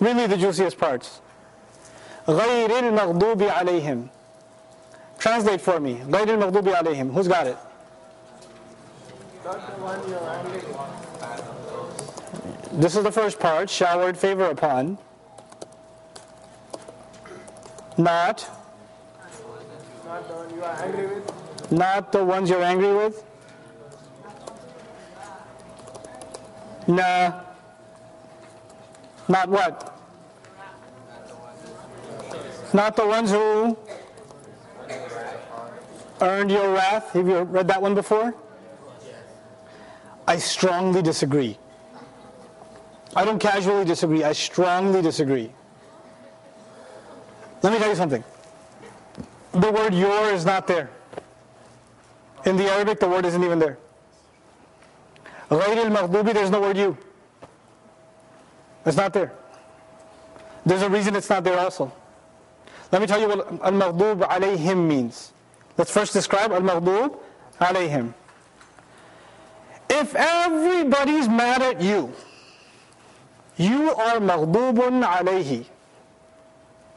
really the juiciest parts. غير المغضوب عليهم. Translate for me. غير المغضوب عليهم. Who's got it? This is the first part, showered favor upon. Not. Not the one you are angry with. Not the ones you're angry with. Nah. Not what? Not the ones who earned your wrath. Have you read that one before? I strongly disagree. I don't casually disagree, I strongly disagree. Let me tell you something. The word your is not there. In the Arabic, the word isn't even there. غير المغضوب, there's no word you. It's not there. There's a reason it's not there also. Let me tell you what al-maghdub alayhim means. Let's first describe al-maghdub alayhim. If everybody's mad at you, you are maghdubun alayhi.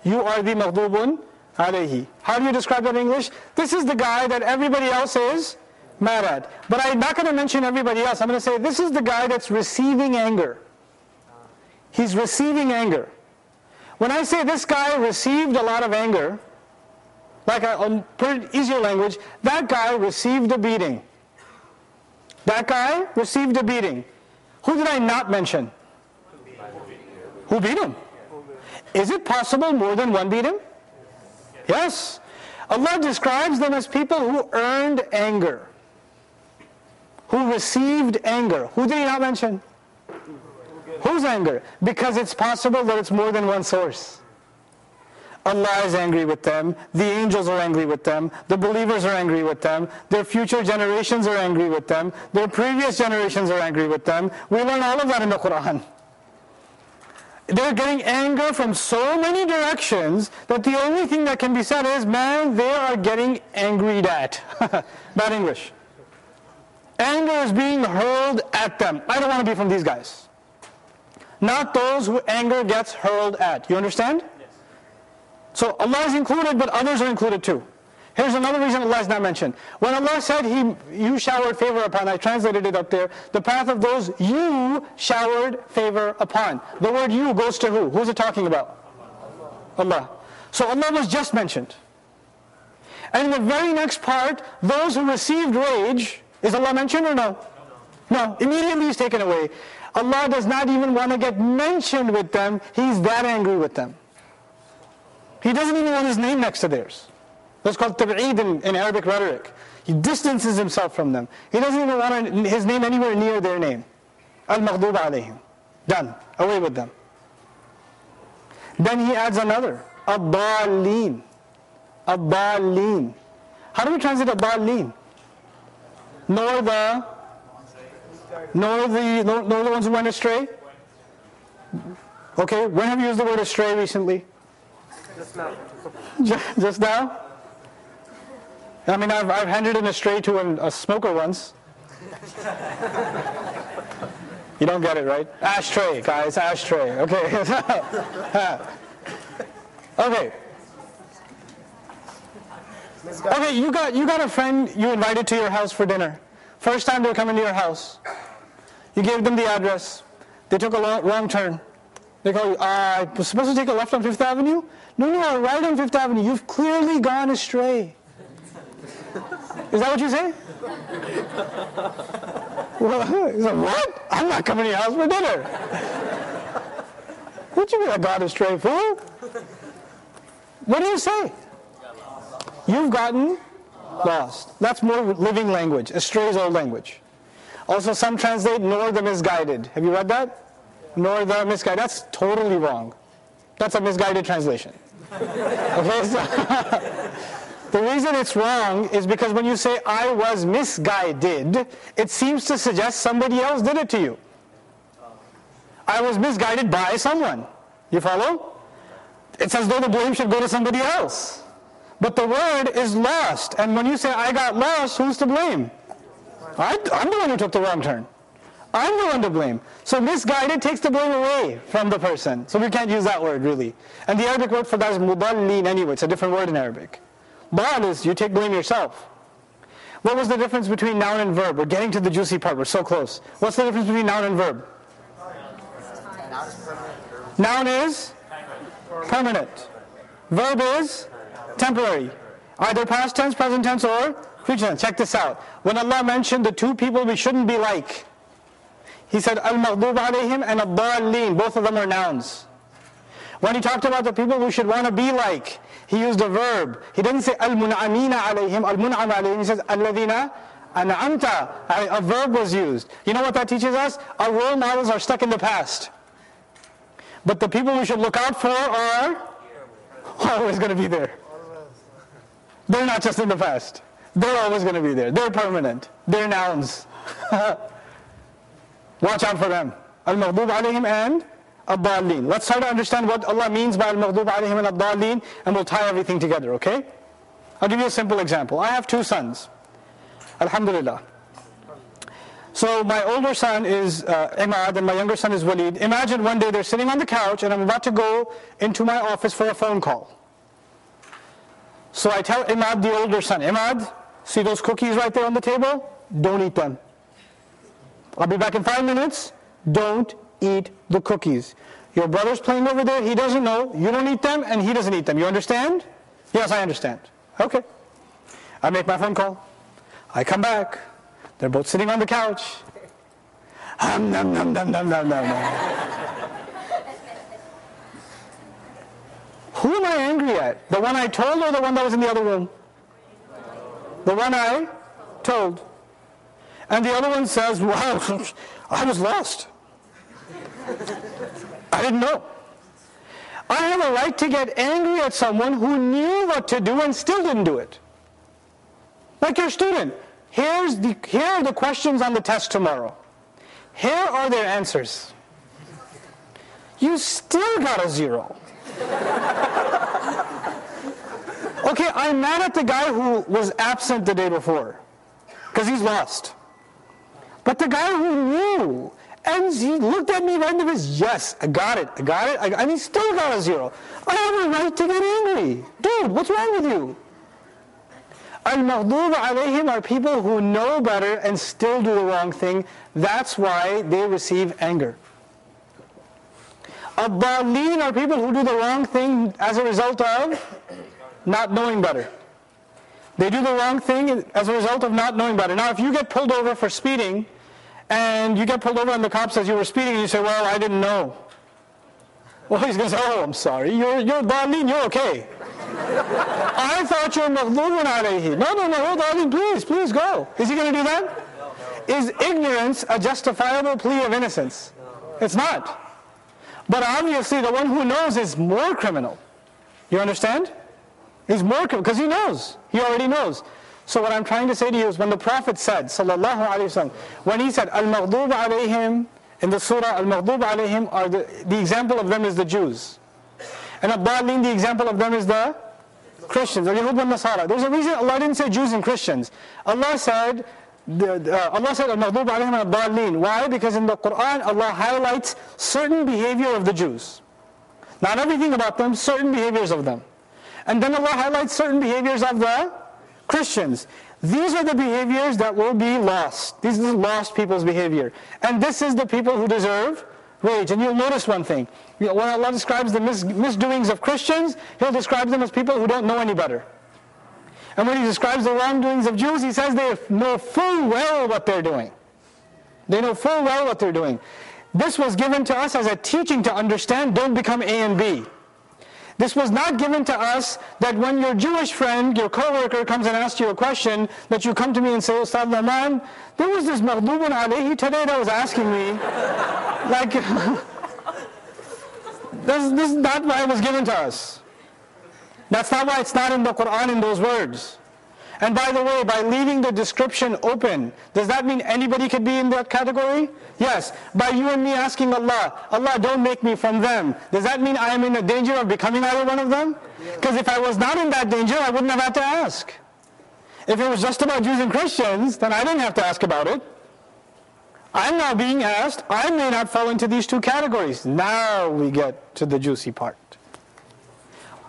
You are the maghdubun alayhi. How do you describe that in English? This is the guy that everybody else is mad at. But I'm not going to mention everybody else. I'm going to say this is the guy that's receiving anger. He's receiving anger. When I say this guy received a lot of anger, like I it easier language, that guy received a beating. That guy received a beating. Who did I not mention? Who beat him? Is it possible more than one beat him? Yes. Allah describes them as people who earned anger, who received anger. Who did he not mention? Whose anger? Because it's possible that it's more than one source. Allah is angry with them, the angels are angry with them, the believers are angry with them, their future generations are angry with them, their previous generations are angry with them. We learn all of that in the Quran. They're getting anger from so many directions that the only thing that can be said is, man, they are getting angry at. Bad English. Anger is being hurled at them. I don't want to be from these guys. Not those who anger gets hurled at. You understand? Yes. So Allah is included, but others are included too. Here's another reason Allah is not mentioned. When Allah said He you showered favor upon, I translated it up there, the path of those you showered favor upon. The word you goes to who? Who's it talking about? Allah. So Allah was just mentioned. And in the very next part, those who received rage, is Allah mentioned or no? No, immediately He's taken away. Allah does not even want to get mentioned with them. He's that angry with them. He doesn't even want his name next to theirs. That's called tab'id in, in Arabic rhetoric. He distances himself from them. He doesn't even want his name anywhere near their name. Al-Maghdub alayhim. Done. Away with them. Then he adds another. Ad-Dallin. Ad-Dallin. How do we translate Ad-Dallin? Nor the nor the nor, nor the ones who went astray? Okay, when have you used the word astray recently? Just now. Just now? I mean, I've, I've handed an astray to an, a smoker once. you don't get it, right? Ashtray, guys, ashtray. Okay. okay. Okay, you got you got a friend you invited to your house for dinner. First time they're coming to your house. You gave them the address. They took a long, wrong turn. They call you, I was supposed to take a left on Fifth Avenue? No, no, right on Fifth Avenue. You've clearly gone astray. Is that what you say? well, what? I'm not coming to your house for dinner. what do you mean I got astray, fool? What do you say? You've gotten lost. That's more living language. Astray is old language. Also, some translate nor the misguided. Have you read that? Nor the misguided. That's totally wrong. That's a misguided translation. Okay, so the reason it's wrong is because when you say I was misguided, it seems to suggest somebody else did it to you. I was misguided by someone. You follow? It's as though the blame should go to somebody else. But the word is lost. And when you say I got lost, who's to blame? I, am the one who took the wrong turn. I'm the one to blame. So misguided takes the blame away from the person. So we can't use that word really. And the Arabic word for that is mudallin anyway. It's a different word in Arabic. Dal is you take blame yourself. What was the difference between noun and verb? We're getting to the juicy part. We're so close. What's the difference between noun and verb? Noun is permanent. Verb is temporary. Either past tense, present tense, or future tense. Check this out. When Allah mentioned the two people we shouldn't be like, He said al-maghdub alayhim and ad Both of them are nouns. When He talked about the people we should want to be like, He used a verb. He didn't say al-mun'amina alayhim, al-mun'am alayhim. He says al-ladhina an'amta. A verb was used. You know what that teaches us? Our role models are stuck in the past. But the people we should look out for are always going to be there. They're not just in the past. They're always going to be there. They're permanent. They're nouns. Watch out for them. Al-Maghdub alayhim and Ad-Dallin. Let's try to understand what Allah means by Al-Maghdub alayhim and Ad-Dallin and we'll tie everything together, okay? I'll give you a simple example. I have two sons. Alhamdulillah. So my older son is uh, Imad and my younger son is Walid. Imagine one day they're sitting on the couch and I'm about to go into my office for a phone call. So I tell Imad, the older son, Imad, see those cookies right there on the table? Don't eat them. I'll be back in five minutes. Don't eat the cookies. Your brother's playing over there, he doesn't know. You don't eat them, and he doesn't eat them. You understand? Yes, I understand. Okay. I make my phone call. I come back. They're both sitting on the couch. Um, nom, nom, nom, nom, nom, nom, nom. Who am I angry at? The one I told or the one that was in the other room? The one I told. And the other one says, Wow, I was lost. I didn't know. I have a right to get angry at someone who knew what to do and still didn't do it. Like your student. Here's the, here are the questions on the test tomorrow. Here are their answers. You still got a zero. Okay, I'm mad at the guy who was absent the day before because he's lost. But the guy who knew and he looked at me right in the face, yes, I got it, I got it, I, and he still got a zero. I have a right to get angry. Dude, what's wrong with you? Al-Maghdub alayhim are people who know better and still do the wrong thing. That's why they receive anger. Ad-Dallin are people who do the wrong thing as a result of not knowing better. They do the wrong thing as a result of not knowing better. Now, if you get pulled over for speeding, and you get pulled over and the cop says you were speeding, and you say, well, I didn't know. Well, he's going to say, oh, I'm sorry. You're, you're Dallin, you're okay. I thought you were maghdubun alayhi. No, no, no, darling, please, please go. Is he going to do that? Is ignorance a justifiable plea of innocence? It's not. But obviously the one who knows is more criminal. You understand? He's more because he knows. He already knows. So what I'm trying to say to you is when the Prophet said, sallallahu alaihi wasallam, when he said, al-maghdub alayhim, in the surah, al-maghdub alayhim, are the, the example of them is the Jews. And ad-dallin, the example of them is the Christians, Yahud and Nasara. There's a reason Allah didn't say Jews and Christians. Allah said, uh, Allah said, al-maghdub alayhim ad-dallin. Why? Because in the Quran, Allah highlights certain behavior of the Jews. Not everything about them, certain behaviors of them. And then Allah highlights certain behaviors of the Christians. These are the behaviors that will be lost. These are lost people's behavior. And this is the people who deserve rage. And you'll notice one thing. When Allah describes the mis- misdoings of Christians, He'll describe them as people who don't know any better. And when He describes the wrongdoings of Jews, He says they know full well what they're doing. They know full well what they're doing. This was given to us as a teaching to understand don't become A and B. This was not given to us that when your Jewish friend, your coworker comes and asks you a question, that you come to me and say, Ustad Nouman, there was this maghdubun alayhi today that was asking me, like, this, this is not why it was given to us. That's not why it's not in the Quran in those words. And by the way, by leaving the description open, does that mean anybody could be in that category? Yes. By you and me asking Allah, Allah don't make me from them, does that mean I am in the danger of becoming either one of them? Because if I was not in that danger, I wouldn't have had to ask. If it was just about Jews and Christians, then I didn't have to ask about it. I'm now being asked, I may not fall into these two categories. Now we get to the juicy part.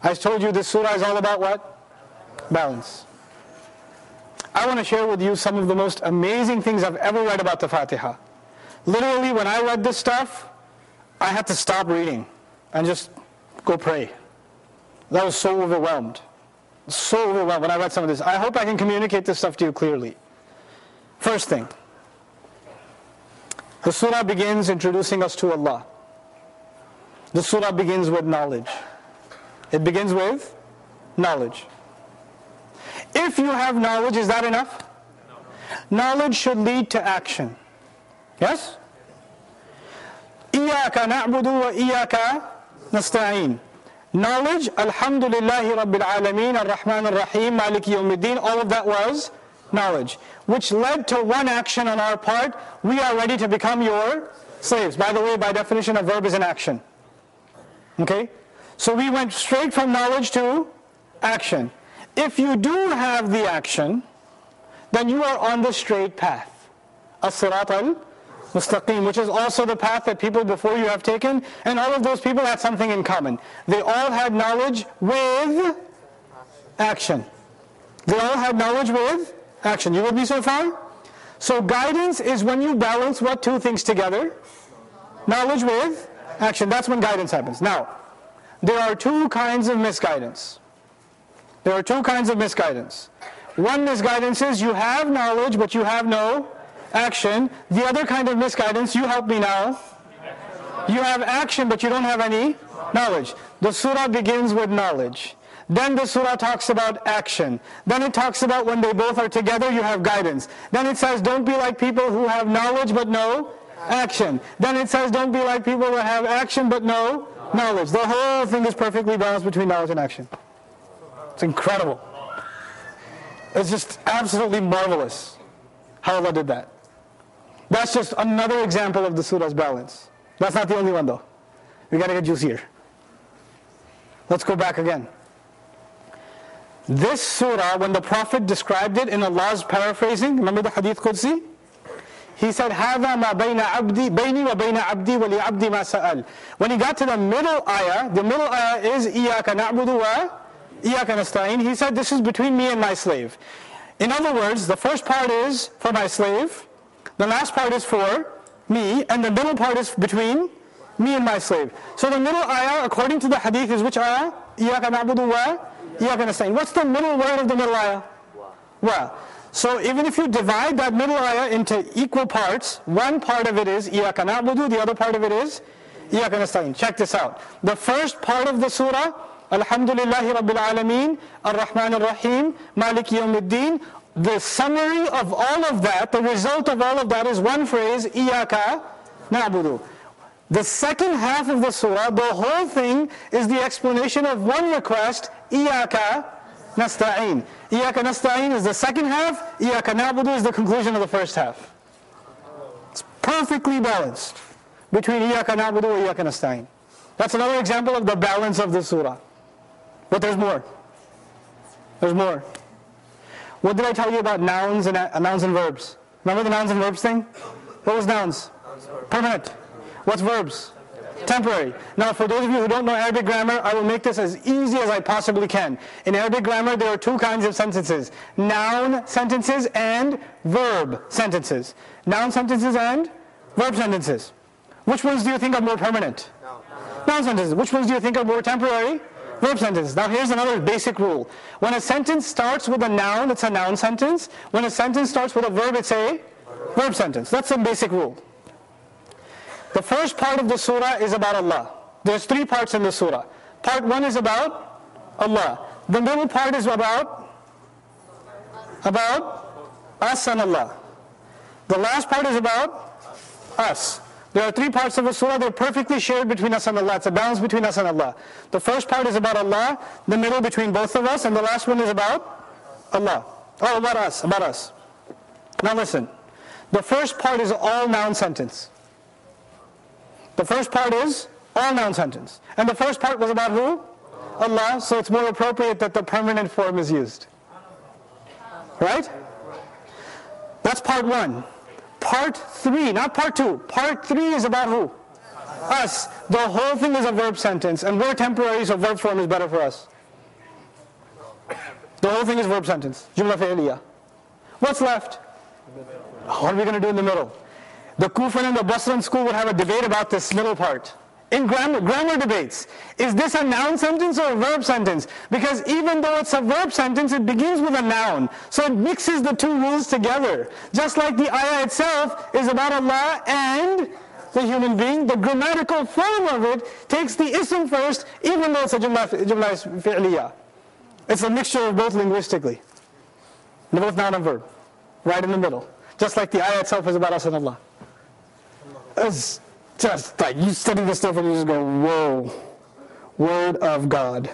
I told you this surah is all about what? Balance. I want to share with you some of the most amazing things I've ever read about the Fatiha. Literally, when I read this stuff, I had to stop reading and just go pray. That was so overwhelmed. So overwhelmed when I read some of this. I hope I can communicate this stuff to you clearly. First thing, the surah begins introducing us to Allah. The surah begins with knowledge. It begins with knowledge. If you have knowledge, is that enough? Knowledge should lead to action. Yes? إياك نعبد وإياك نستعين. Knowledge, Alhamdulillahi Rabbil Alameen, Ar-Rahman Ar-Rahim, Malik Yawmiddin, all of that was knowledge, which led to one action on our part. We are ready to become your slaves. By the way, by definition, a verb is an action. Okay? So we went straight from knowledge to action. If you do have the action, then you are on the straight path. As-sirat al-mustaqim, which is also the path that people before you have taken, and all of those people had something in common. They all had knowledge with action. They all had knowledge with action. You with me so far? So guidance is when you balance what two things together? Knowledge with action. That's when guidance happens. Now, there are two kinds of misguidance. There are two kinds of misguidance. One misguidance is you have knowledge but you have no action. The other kind of misguidance, you help me now. You have action but you don't have any knowledge. The surah begins with knowledge. Then the surah talks about action. Then it talks about when they both are together, you have guidance. Then it says, don't be like people who have knowledge but no action. Then it says, don't be like people that have action but no knowledge. The whole thing is perfectly balanced between knowledge and action. It's incredible. It's just absolutely marvelous how Allah did that. That's just another example of the surah's balance. That's not the only one though. We gotta get juicier. Let's go back again. This surah, when the Prophet described it in Allah's paraphrasing, remember the Hadith Qudsi? He said, هَذَا مَا بَيْنَ عَبْدِي بَيْنِي وَبَيْنَ عَبْدِي وَلِعَبْدِي مَا سَأَلْ When he got to the middle ayah, the middle ayah is إِيَّاكَ نَعْبُدُ Iyakanastain, he said, this is between me and my slave. In other words, the first part is for my slave, the last part is for me, and the middle part is between me and my slave. So the middle ayah, according to the hadith, is which ayah? Iyaka wa iyaka. What's the middle word of the middle ayah? Wa. So even if you divide that middle ayah into equal parts, one part of it is iyaka the other part of it is iyaka. Check this out. The first part of the surah Alhamdulillahi Rabbil Alameen, Ar-Rahman Ar-Rahim, Malik Yawmiddin. The summary of all of that, the result of all of that is one phrase, Iyaka na'budu. The second half of the surah, the whole thing, is the explanation of one request, Iyaka nasta'in. Iyaka nasta'in is the second half, Iyaka na'budu is the conclusion of the first half. It's perfectly balanced between Iyaka na'budu and Iyaka nasta'in. That's another example of the balance of the surah. But there's more. There's more. What did I tell you about nouns and uh, nouns and verbs? Remember the nouns and verbs thing? What was nouns? Permanent. What's verbs? Temporary. Now, for those of you who don't know Arabic grammar, I will make this as easy as I possibly can. In Arabic grammar, there are two kinds of sentences noun sentences and verb sentences. Noun sentences and verb sentences. Which ones do you think are more permanent? Noun sentences. Which ones do you think are more temporary? Verb sentence. Now, here's another basic rule. When a sentence starts with a noun, it's a noun sentence. When a sentence starts with a verb, it's a verb sentence. That's some basic rule. The first part of the surah is about Allah. There's three parts in the surah. Part one is about Allah. The middle part is about about us and Allah. The last part is about us. There are three parts of the surah. They're perfectly shared between us and Allah. It's a balance between us and Allah. The first part is about Allah. The middle between both of us, and the last one is about Allah. Oh, about us. About us. Now listen. The first part is all noun sentence. The first part is all noun sentence. And the first part was about who? Allah, so it's more appropriate that the permanent form is used. Right? That's part one. Part 3, not part 2, part 3 is about who? Us. The whole thing is a verb sentence, and we're temporary, so verb form is better for us. The whole thing is verb sentence. Jumla fi'liya. What's left? What are we going to do in the middle? The Kufan and the Basran school would have a debate about this middle part. In grammar, grammar debates, is this a noun sentence or a verb sentence? Because even though it's a verb sentence, it begins with a noun. So it mixes the two rules together. Just like the ayah itself is about Allah and the human being, the grammatical form of it takes the ism first, even though it's a jumla, jumla. It's a mixture of both linguistically. Both noun and verb. Right in the middle. Just like the ayah itself is about us and Allah. Just like you study this stuff and you just go, whoa, word of God.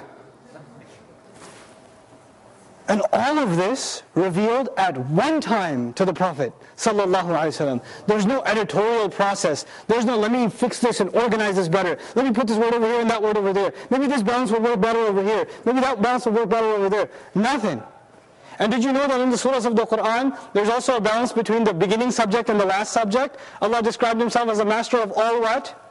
And all of this revealed at one time to the Prophet sallallahu There's no editorial process. There's no let me fix this and organize this better. Let me put this word over here and that word over there. Maybe this balance will work better over here. Maybe that balance will work better over there. Nothing. And did you know that in the surahs of the Quran, there's also a balance between the beginning subject and the last subject? Allah described himself as a master of all what?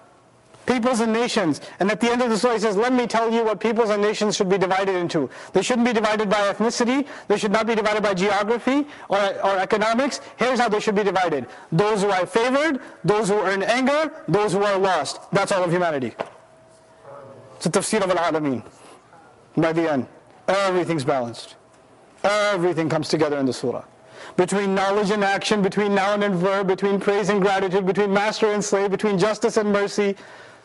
Peoples and nations. And at the end of the surah, he says, let me tell you what peoples and nations should be divided into. They shouldn't be divided by ethnicity. They should not be divided by geography or, or economics. Here's how they should be divided. Those who are favored, those who are in anger, those who are lost. That's all of humanity. It's a tafsir of al-alameen. By the end, everything's balanced. Everything comes together in the surah. Between knowledge and action, between noun and verb, between praise and gratitude, between master and slave, between justice and mercy.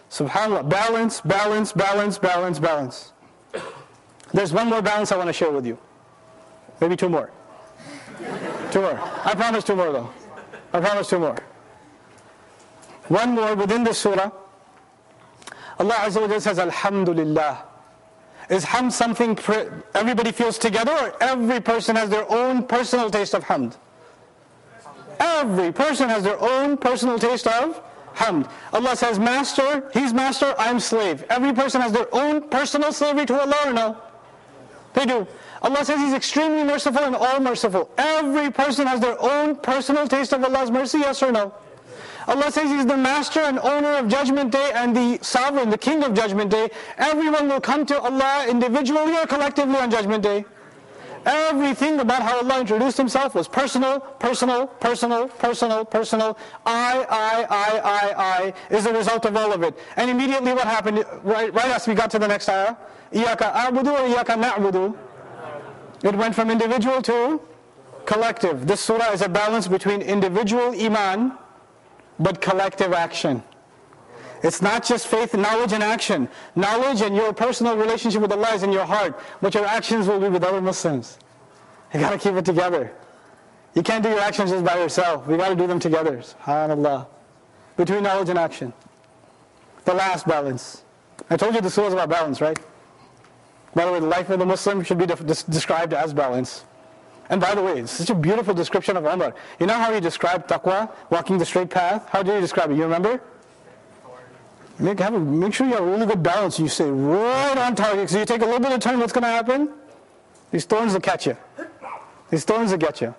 SubhanAllah. Balance, balance, balance, balance, balance. There's one more balance I want to share with you. Maybe two more. two more. I promise two more though. I promise two more. One more within this surah. Allah Azza wa says, Alhamdulillah. Is hamd something everybody feels together or every person has their own personal taste of hamd? Every person has their own personal taste of hamd. Allah says, Master, He's Master, I'm slave. Every person has their own personal slavery to Allah or no? They do. Allah says He's extremely merciful and all merciful. Every person has their own personal taste of Allah's mercy, yes or no? Allah says He's the master and owner of Judgment Day and the sovereign, the king of Judgment Day. Everyone will come to Allah individually or collectively on Judgment Day. Everything about how Allah introduced Himself was personal, personal, personal, personal, personal. I, I, I, I, I is the result of all of it. And immediately what happened, right, right as we got to the next ayah, Iyaka a'budu or Iyaka na'budu. It went from individual to collective. This surah is a balance between individual iman but collective action. It's not just faith, knowledge, and action. Knowledge and your personal relationship with Allah is in your heart, but your actions will be with other Muslims. You gotta keep it together. You can't do your actions just by yourself. We gotta do them together. SubhanAllah. Between knowledge and action. The last balance. I told you the surah is about balance, right? By the way, the life of the Muslim should be described as balance. And by the way, it's such a beautiful description of Umar. You know how he described taqwa, walking the straight path? How did he describe it? You remember? Make, have a, make sure you have a really good balance. You stay right on target. So you take a little bit of turn, what's going to happen? These thorns will catch you. These thorns will get you.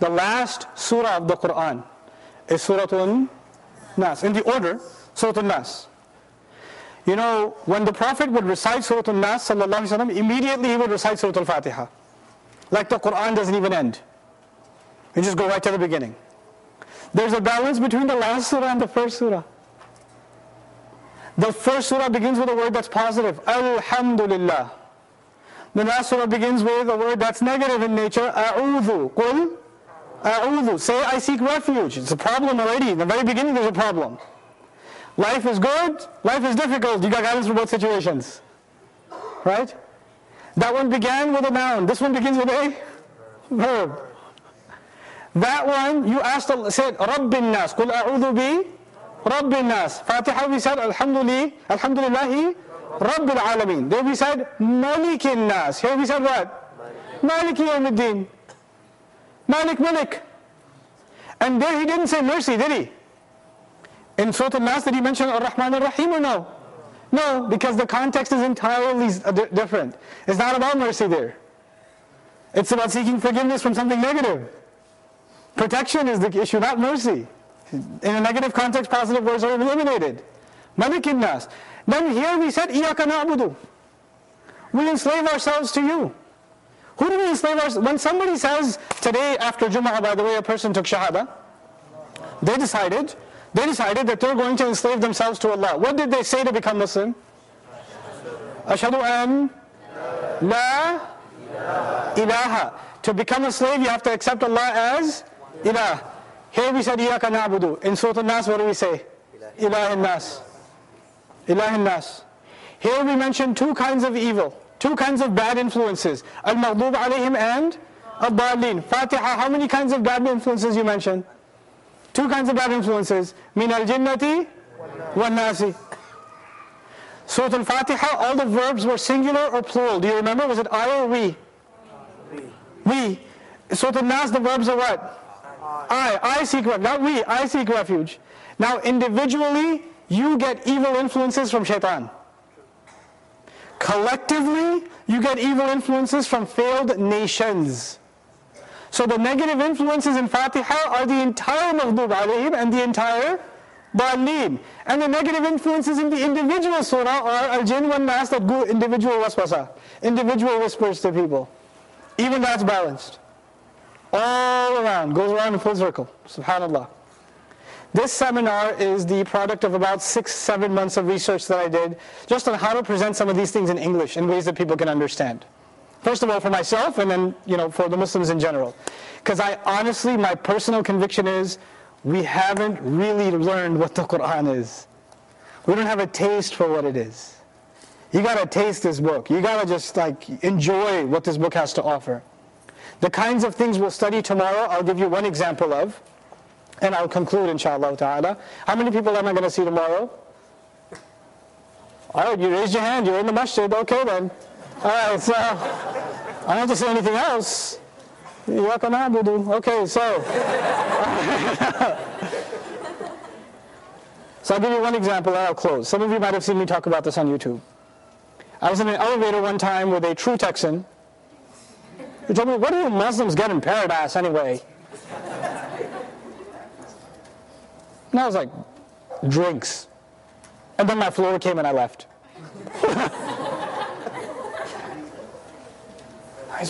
The last surah of the Quran is Surah Nas. In the order, Surah Nas. You know, when the Prophet would recite Surah Nas, immediately he would recite Surah Al-Fatiha. Like the Quran doesn't even end. You just go right to the beginning. There's a balance between the last surah and the first surah. The first surah begins with a word that's positive, Alhamdulillah. The last surah begins with a word that's negative in nature, A'udhu. Qul, A'udhu. Say, I seek refuge. It's a problem already. In the very beginning, there's a problem. Life is good, life is difficult. You got guidance for both situations. Right? That one began with a noun. This one begins with a verb. That one, you asked, said, Rabbin Nas. Qul a'udhu bi Rabbin Nas. Fatiha, we said, Alhamdulillah, Alhamdulillahi Rabbil Alameen. There we said, Malikin Nas. Here we said what? Maliki Yawmiddin. Malik Malik. And there he didn't say mercy, did he? In Surah Al-Nas, did he mention Ar-Rahman Ar-Rahim or no? No, because the context is entirely uh, different. It's not about mercy there. It's about seeking forgiveness from something negative. Protection is the issue, not mercy. In a negative context, positive words are eliminated. Malikin nas. Then here we said, Iyaka na'budu. We enslave ourselves to you. Who do we enslave ourselves? When somebody says, today after Jum'ah, by the way, a person took Shahada, they decided, they decided that they're going to enslave themselves to Allah. What did they say to become Muslim? Ashadu an la ilaha. To become a slave, you have to accept Allah as ilah. Here we said, Iyaka na'budu. In Surah Al-Nas, what do we say? Ilah nas. Ilah nas. Here we mention two kinds of evil, two kinds of bad influences. Al-Maghdub alayhim and Al-Dalin. Fatiha, how many kinds of bad influences you mentioned? Two kinds of bad influences. Min al-jinnati wa nasi. Surah Al-Fatiha, all the verbs were singular or plural. Do you remember? Was it I or we? We. Surah Al-Nas, the verbs are what? I. I seek refuge. Not we. I seek refuge. Now, individually, you get evil influences from shaitan. Collectively, you get evil influences from failed nations. So the negative influences in Fatiha are the entire maghdub alayhim and the entire Dalleen. And the negative influences in the individual surah are al-jinn wa nas that go individual waswasa, individual whispers to people. Even that's balanced. All around, goes around in full circle. Subhanallah. This seminar is the product of about six, seven months of research that I did just on how to present some of these things in English in ways that people can understand. First of all, for myself, and then you know for the Muslims in general, because I honestly, my personal conviction is we haven't really learned what the Quran is. We don't have a taste for what it is. You gotta taste this book. You gotta just like enjoy what this book has to offer. The kinds of things we'll study tomorrow, I'll give you one example of, and I'll conclude inshallah ta'ala. How many people am I going to see tomorrow? All right, you raised your hand, you're in the masjid, okay then. All right, so I don't have to say anything else. Okay, so. so I'll give you one example and I'll close. Some of you might have seen me talk about this on YouTube. I was in an elevator one time with a true Texan who told me, what do Muslims get in paradise anyway? And I was like, drinks. And then my floor came and I left.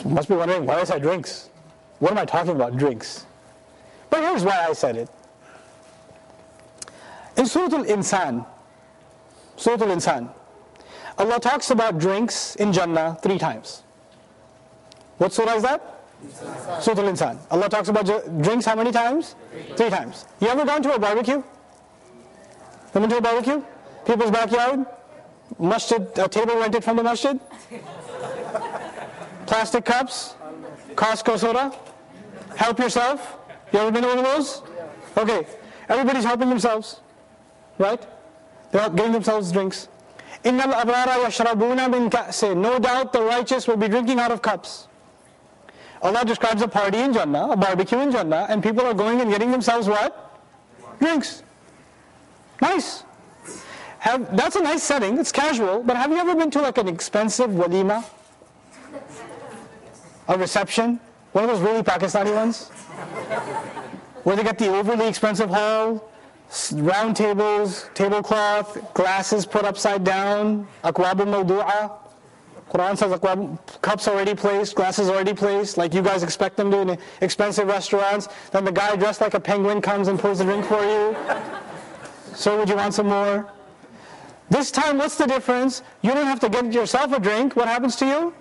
Must be wondering, why I said drinks? What am I talking about, drinks? But here's why I said it. In Surah Al-Insan, Surah Al-Insan, Allah talks about drinks in Jannah three times. What surah is that? Surah Al-Insan. Allah talks about drinks how many times? Three times. You ever gone to a barbecue? Been to a barbecue? People's backyard? Masjid, a table rented from the masjid? Plastic cups? Costco soda? Help yourself? You ever been to one of those? Okay. Everybody's helping themselves. Right? They're getting themselves drinks. Inna al-abrara. No doubt the righteous will be drinking out of cups. Allah describes a party in Jannah, a barbecue in Jannah, and people are going and getting themselves what? Drinks. Nice. Have, that's a nice setting. It's casual. But have you ever been to like an expensive walima? A reception? One of those really Pakistani ones? Where they get the overly expensive hall, round tables, tablecloth, glasses put upside down, akwab al-mawdu'a, Quran says cups already placed, glasses already placed, like you guys expect them to in expensive restaurants. Then the guy dressed like a penguin comes and pours a drink for you. so would you want some more? This time, what's the difference? You don't have to get yourself a drink. What happens to you?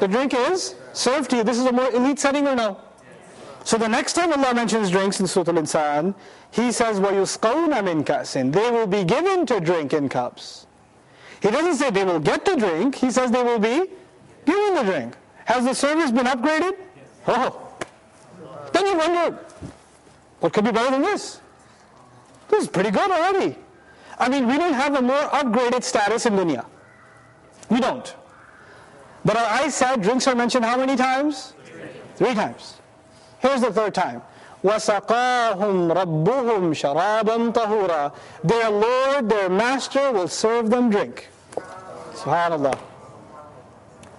The drink is served to you. This is a more elite setting or no? So the next time Allah mentions drinks in Surah Al-Insan, He says, وَيُسْقَوْنَ مِنْ كَأْسٍ They will be given to drink in cups. He doesn't say they will get the drink, he says they will be given the drink. Has the service been upgraded? Oh. Then you wonder, what could be better than this? This is pretty good already. I mean, we don't have a more upgraded status in dunya. We don't. But our eyes said drinks are mentioned how many times? Three times. Here's the third time. وَسَقَاهُمْ رَبُّهُمْ شَرَابًا طَهُورًا Their Lord, their Master will serve them drink. SubhanAllah.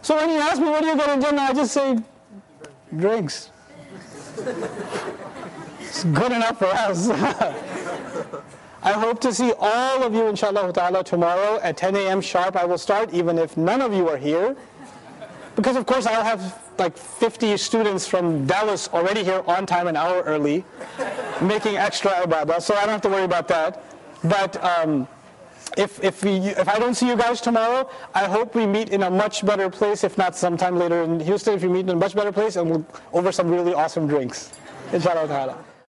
So when you ask me what do you get in Jannah, I just say drinks. It's good enough for us. I hope to see all of you, inshallah ta'ala, tomorrow at 10 a.m. sharp. I will start, even if none of you are here. Because, of course, I'll have like 50 students from Dallas already here on time, an hour early, making extra ibadah, so I don't have to worry about that. But um, if, if, we, if I don't see you guys tomorrow, I hope we meet in a much better place, if not sometime later in Houston, if you meet in a much better place, and we'll, over some really awesome drinks. Inshallah.